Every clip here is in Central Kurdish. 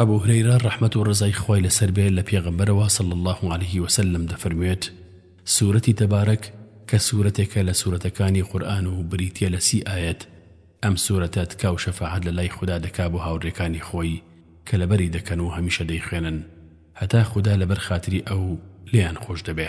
ئەبو هرەیرە ڕەحمەت و ڕەزای خوای لەسەر بێ لە پێغەمبەرەوە صلی اللە علیە وسلم دەفەرموێت، سورەتی تبارک کە سورەتێکە لە سورەتەکانی قورئان و بریتیە لە سی ئایەت، ئەم سورەتە تکا و شەفاعەت لە لای خودا دەکا بۆ هاوڕێکانی خۆی کە لەبەری دەکەن و هەمیشە دەیخوێنن هەتا خودا لەبەر خاتری ئەو لێیان خۆش دەبێ.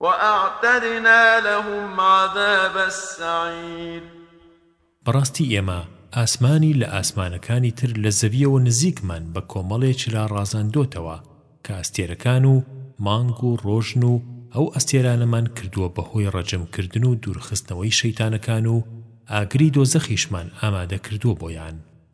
وأعتدنا لهم عذاب السعير. بەڕاستی ئێمە ئاسمانی لە ئاسمانەکانی تر لە زەویەوە نزیکمان بە کۆمەڵێ چرا ڕازاندۆتەوە کە ئەستێرەکان و مانگ و ڕۆژن و ئەو ئەستێرانەمان کردووە بە هۆی ڕەجم کردن و دوورخستنەوەی شەیتانەکان و ئاگری دۆزەخیشمان ئامادە کردووە بۆیان.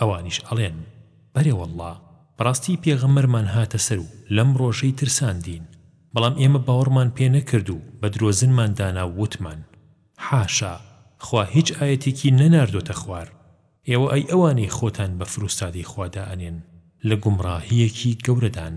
ئەوانیش ئەڵێن، بەرێ وەڵڵا، بەڕاستی پێغەمبەرمان هاتە سەر و لەم ڕۆژەی ترساندین، بەڵام ئێمە باوەڕمان پێ نەکرد و بە درۆزنمان دانا و وتمان، حاشا، خوا هیچ ئایەتێکی نەناردۆتە خوار، ئێوە ئەی ئەوانەی خۆتان بە فروستادەی خوا دائەنێن، لە گومڕاهییەکی گەورەدان.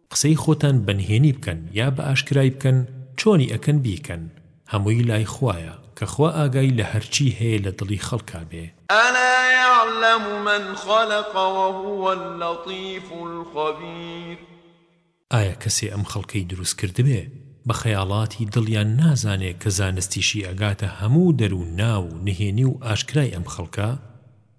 قسەی خۆتان بەنهێنی بکەن یا بەئاشکرای بکەن چۆنی ئەکەن بیکەن هەمووی لای خوایە کە خوا ئاگای لە هەرچی هەیە لە دڵی خەڵکا بێ. الا یعلم من خلق وهو اللطیف الخبیر. ئایا کەسێ ئەم خەڵکەی دروست کردبێ بە خەیاڵاتی دڵیان نازانێ کە زانستیشی ئەگاتە هەموو دەرو ناو نهێنی و ئاشکرای ئەم خەڵکە؟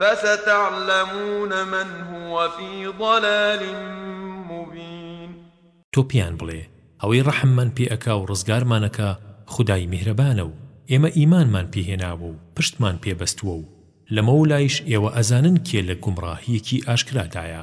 فستعلمون من هو فی ضلال مبین. تۆ پێیان بڵێ، ئەوەی ڕەحممان پێ ئەکا و ڕزگارمان ئەکا خودای میهرەبانە و ئێمە ئیمانمان پێ هێناوە و پشتمان پێ بەستووە و لەمەو لایش ئێوە ئەزانن کێ لە گومڕاهییەکی ئاشکرادایە.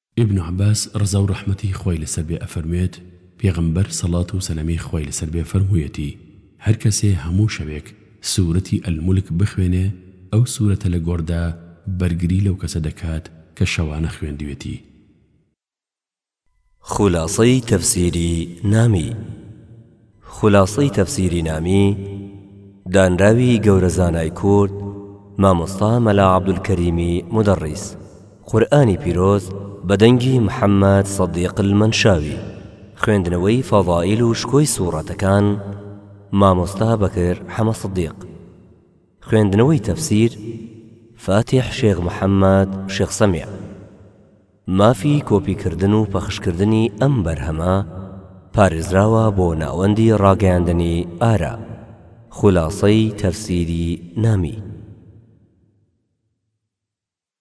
ئیبن عەباس ڕەزا و ڕەحمەتی خوای لەسەر بێ ئەفەرموێت، پێغەمبەر سەڵات و سەلامی خوای لەسەر بێ فەرموویەتی، هەرکەسێ هەموو شەوێک سورەتی الملک بخوێنێ ئەو سورەتە لە گۆڕدا بەرگری لەو کەسە دەکات کە شەوانە خوێندوێتی. خولاسەی تەفسیری نامی. خولاسەی تەفسیری نامی، دانراوی گەورە زانای کورد مامۆستا مەلا عەبدولکەریمی مودەڕیس. قورئانی پیرۆز بە دەنگی محەممەد سەدیق المەنشاوی. خوێندنەوەی فەزائیل و شکۆی سووڕەتەکان، مامۆستا بەکر حەمە سدیق. خوێندنەوەی تەفسیر، فاتیح شێخ محەممەد شێخ سەمیع. مافی کۆپی کردن و پەخش کردنی ئەم بەرهەمە پارێزراوە بۆ ناوەندی ڕاگەیاندنی ئارا خولاسەی تەفسیری نامی.